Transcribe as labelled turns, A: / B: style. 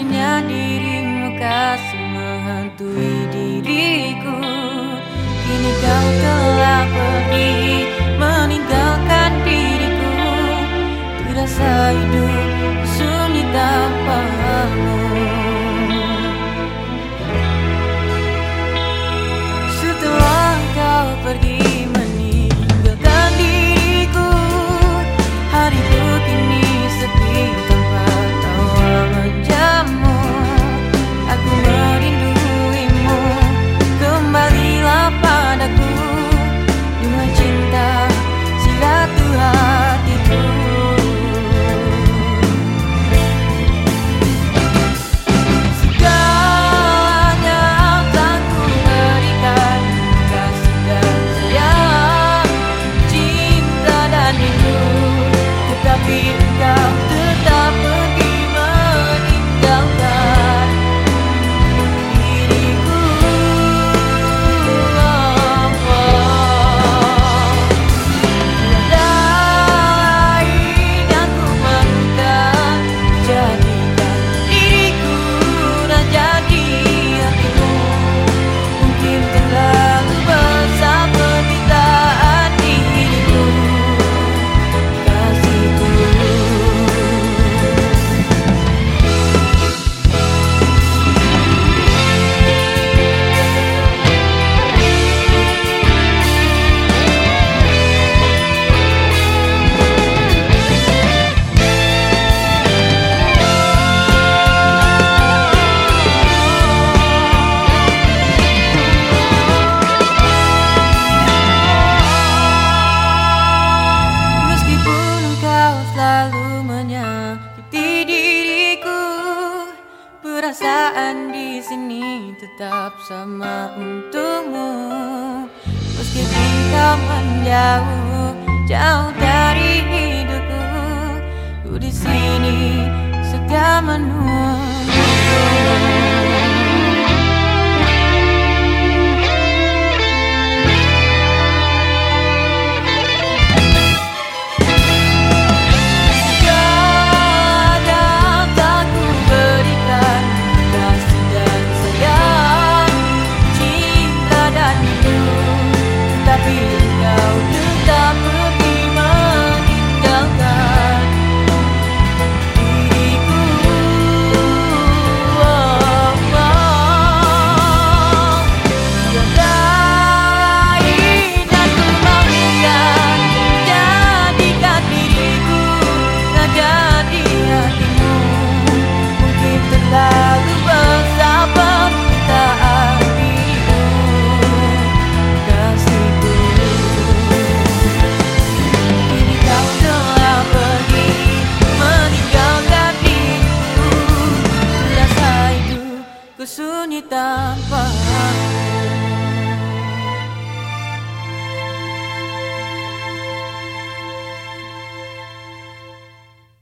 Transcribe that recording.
A: Dinginnya dirimu kasih menghantui diriku. Kini kau telah pergi. perasaan di sini tetap sama untukmu. Meski kau menjauh jauh dari hidupku Ku di sini setia menunggu know 순위 땅바